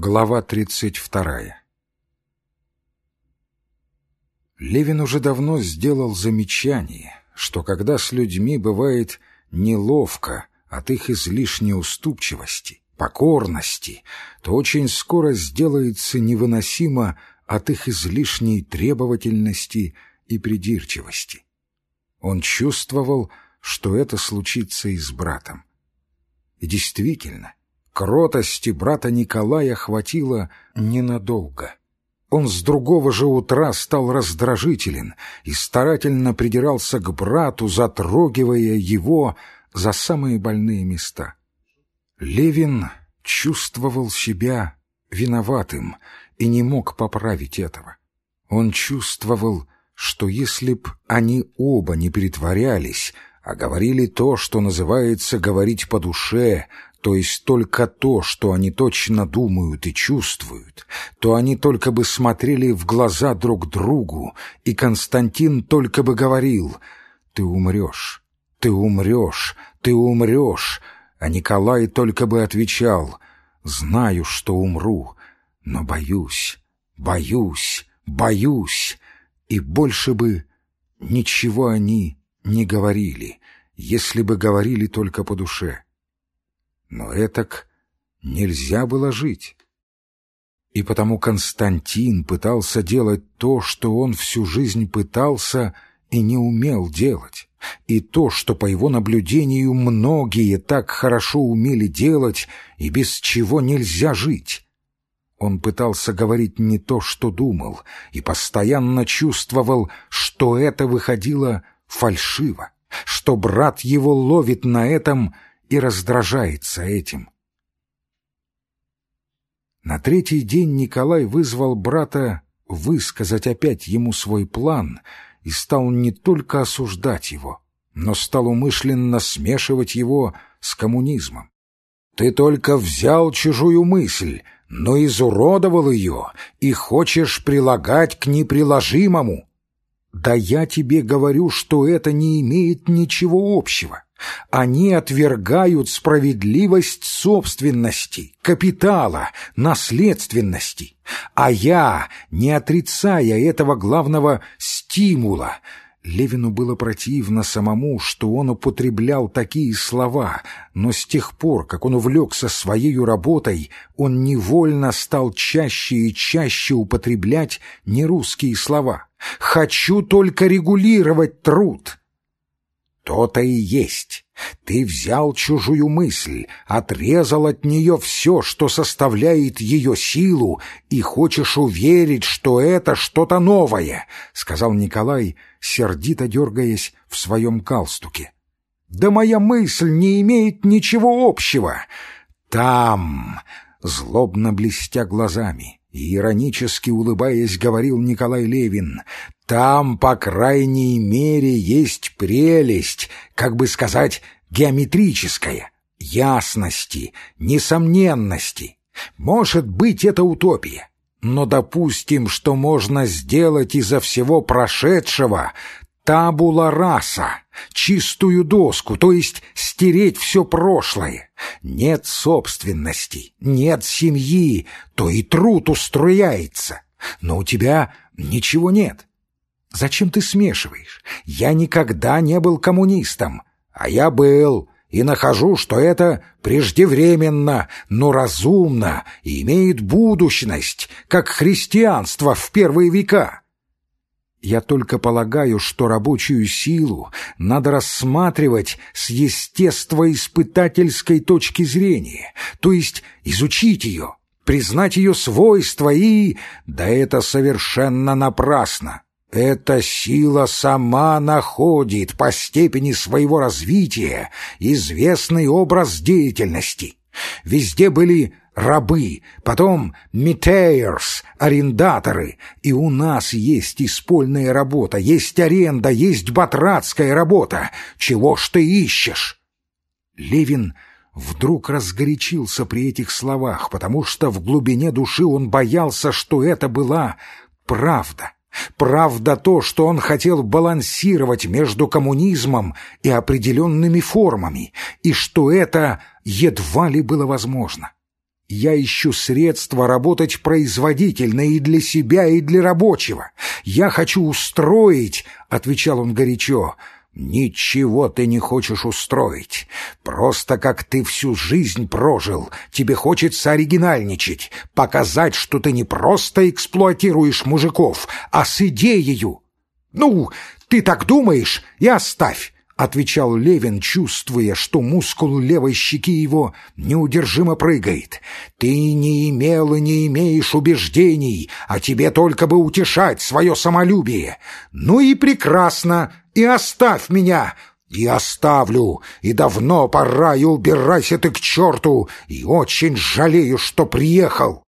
Глава 32 Левин уже давно сделал замечание, что когда с людьми бывает неловко от их излишней уступчивости, покорности, то очень скоро сделается невыносимо от их излишней требовательности и придирчивости. Он чувствовал, что это случится и с братом. И действительно, Кротости брата Николая хватило ненадолго. Он с другого же утра стал раздражителен и старательно придирался к брату, затрогивая его за самые больные места. Левин чувствовал себя виноватым и не мог поправить этого. Он чувствовал, что если б они оба не притворялись, а говорили то, что называется «говорить по душе», то есть только то, что они точно думают и чувствуют, то они только бы смотрели в глаза друг другу, и Константин только бы говорил «Ты умрешь, ты умрешь, ты умрешь», а Николай только бы отвечал «Знаю, что умру, но боюсь, боюсь, боюсь», и больше бы ничего они не говорили, если бы говорили только по душе. Но этак нельзя было жить. И потому Константин пытался делать то, что он всю жизнь пытался и не умел делать, и то, что, по его наблюдению, многие так хорошо умели делать и без чего нельзя жить. Он пытался говорить не то, что думал, и постоянно чувствовал, что это выходило фальшиво, что брат его ловит на этом — и раздражается этим. На третий день Николай вызвал брата высказать опять ему свой план и стал не только осуждать его, но стал умышленно смешивать его с коммунизмом. «Ты только взял чужую мысль, но изуродовал ее и хочешь прилагать к неприложимому. Да я тебе говорю, что это не имеет ничего общего. Они отвергают справедливость собственности, капитала, наследственности. А я, не отрицая этого главного стимула, Левину было противно самому, что он употреблял такие слова, но с тех пор, как он увлекся своей работой, он невольно стал чаще и чаще употреблять нерусские слова. «Хочу только регулировать труд». То-то и есть. Ты взял чужую мысль, отрезал от нее все, что составляет ее силу, и хочешь уверить, что это что-то новое, — сказал Николай, сердито дергаясь в своем галстуке. Да моя мысль не имеет ничего общего. Там, злобно блестя глазами, и иронически улыбаясь, говорил Николай Левин, «Там, по крайней мере, есть прелесть, как бы сказать, геометрическая, ясности, несомненности. Может быть, это утопия, но допустим, что можно сделать изо всего прошедшего табула раса, чистую доску, то есть стереть все прошлое. Нет собственности, нет семьи, то и труд устрояется. Но у тебя ничего нет. Зачем ты смешиваешь? Я никогда не был коммунистом, а я был, и нахожу, что это преждевременно, но разумно и имеет будущность, как христианство в первые века. Я только полагаю, что рабочую силу надо рассматривать с естествоиспытательской точки зрения, то есть изучить ее, признать ее свойства и... Да это совершенно напрасно. Эта сила сама находит по степени своего развития известный образ деятельности. Везде были рабы, потом метейерс, арендаторы, и у нас есть испольная работа, есть аренда, есть батратская работа. Чего ж ты ищешь? Левин вдруг разгорячился при этих словах, потому что в глубине души он боялся, что это была правда. Правда то, что он хотел балансировать между коммунизмом и определенными формами, и что это едва ли было возможно. Я ищу средства работать производительно и для себя, и для рабочего. Я хочу устроить, — отвечал он горячо, — «Ничего ты не хочешь устроить. Просто как ты всю жизнь прожил, тебе хочется оригинальничать, показать, что ты не просто эксплуатируешь мужиков, а с идеей. Ну, ты так думаешь и оставь отвечал Левин, чувствуя, что мускул левой щеки его неудержимо прыгает. «Ты не имел и не имеешь убеждений, а тебе только бы утешать свое самолюбие. Ну и прекрасно, и оставь меня!» «И оставлю, и давно пора, и убирайся ты к черту, и очень жалею, что приехал!»